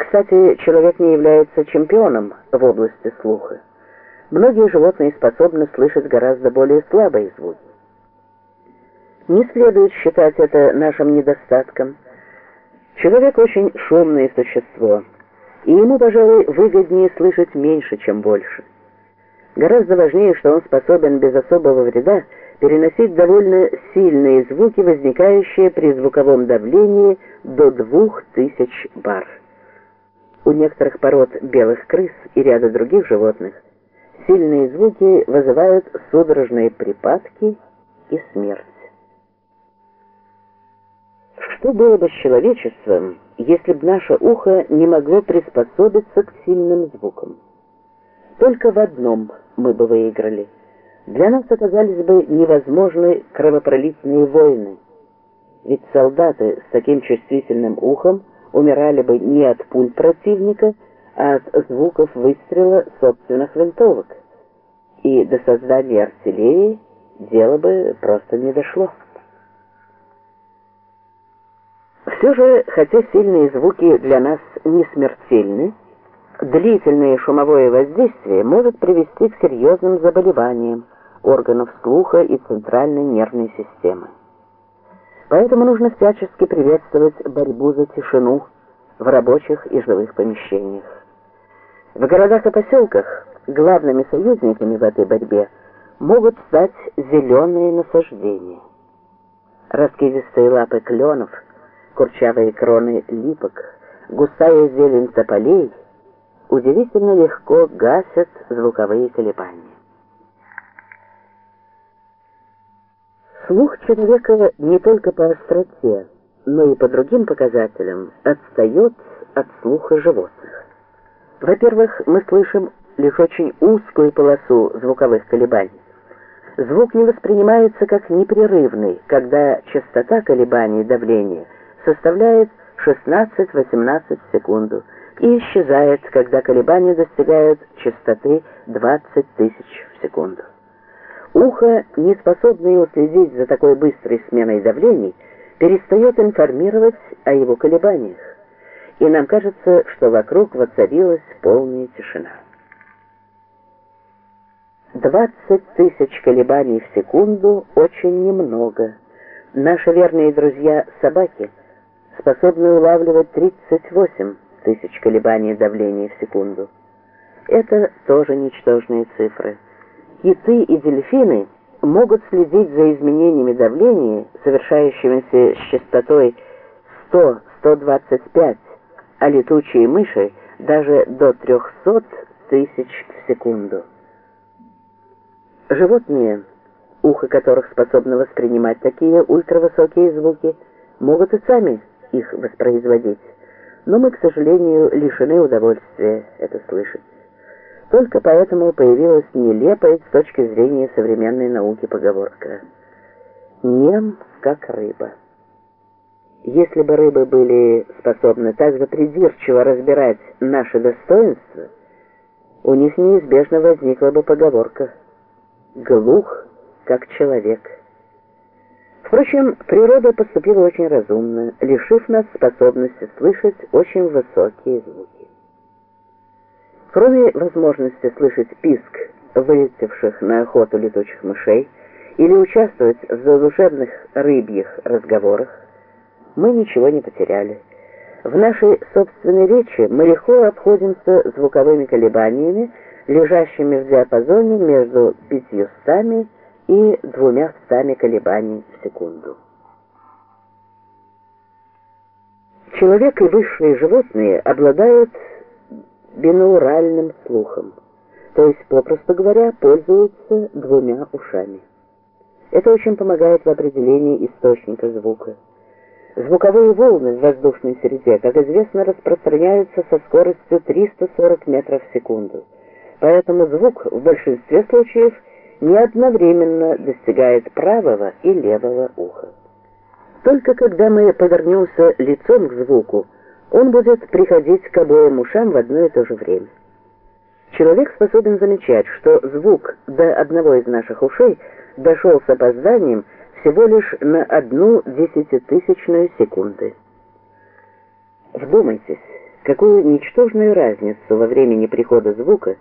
Кстати, человек не является чемпионом в области слуха. Многие животные способны слышать гораздо более слабые звуки. Не следует считать это нашим недостатком. Человек очень шумное существо, и ему, пожалуй, выгоднее слышать меньше, чем больше. Гораздо важнее, что он способен без особого вреда переносить довольно сильные звуки, возникающие при звуковом давлении до 2000 бар. У некоторых пород белых крыс и ряда других животных сильные звуки вызывают судорожные припадки и смерть. Что было бы с человечеством, если бы наше ухо не могло приспособиться к сильным звукам? Только в одном мы бы выиграли. Для нас оказались бы невозможны кровопролитные войны. Ведь солдаты с таким чувствительным ухом умирали бы не от пуль противника, а от звуков выстрела собственных винтовок. И до создания артиллерии дело бы просто не дошло. Все же, хотя сильные звуки для нас не смертельны, длительное шумовое воздействие может привести к серьезным заболеваниям органов слуха и центральной нервной системы. Поэтому нужно всячески приветствовать борьбу за тишину в рабочих и жилых помещениях. В городах и поселках главными союзниками в этой борьбе могут стать зеленые насаждения. Раскидистые лапы кленов, курчавые кроны липок, густая зелень тополей удивительно легко гасят звуковые колебания. Слух человека не только по остроте, но и по другим показателям отстает от слуха животных. Во-первых, мы слышим лишь очень узкую полосу звуковых колебаний. Звук не воспринимается как непрерывный, когда частота колебаний давления составляет 16-18 в секунду и исчезает, когда колебания достигают частоты 20 тысяч в секунду. Ухо, не способное уследить за такой быстрой сменой давлений, перестает информировать о его колебаниях, и нам кажется, что вокруг воцарилась полная тишина. 20 тысяч колебаний в секунду очень немного. Наши верные друзья собаки способны улавливать 38 тысяч колебаний давления в секунду. Это тоже ничтожные цифры. Киты и дельфины могут следить за изменениями давления, совершающимися с частотой 100-125, а летучие мыши даже до 300 тысяч в секунду. Животные, ухо которых способно воспринимать такие ультравысокие звуки, могут и сами их воспроизводить, но мы, к сожалению, лишены удовольствия это слышать. Только поэтому появилась нелепая с точки зрения современной науки поговорка «нем, как рыба». Если бы рыбы были способны так же придирчиво разбирать наши достоинства, у них неизбежно возникла бы поговорка «глух, как человек». Впрочем, природа поступила очень разумно, лишив нас способности слышать очень высокие звуки. Кроме возможности слышать писк вылетевших на охоту летучих мышей или участвовать в задушевных рыбьих разговорах, мы ничего не потеряли. В нашей собственной речи мы легко обходимся звуковыми колебаниями, лежащими в диапазоне между 500 и 200 колебаний в секунду. Человек и высшие животные обладают бинауральным слухом, то есть, попросту говоря, пользуются двумя ушами. Это очень помогает в определении источника звука. Звуковые волны в воздушной среде, как известно, распространяются со скоростью 340 метров в секунду. Поэтому звук в большинстве случаев не одновременно достигает правого и левого уха. Только когда мы повернемся лицом к звуку, он будет приходить к обоим ушам в одно и то же время. Человек способен замечать, что звук до одного из наших ушей дошел с опозданием всего лишь на одну десятитысячную секунды. Вдумайтесь, какую ничтожную разницу во времени прихода звука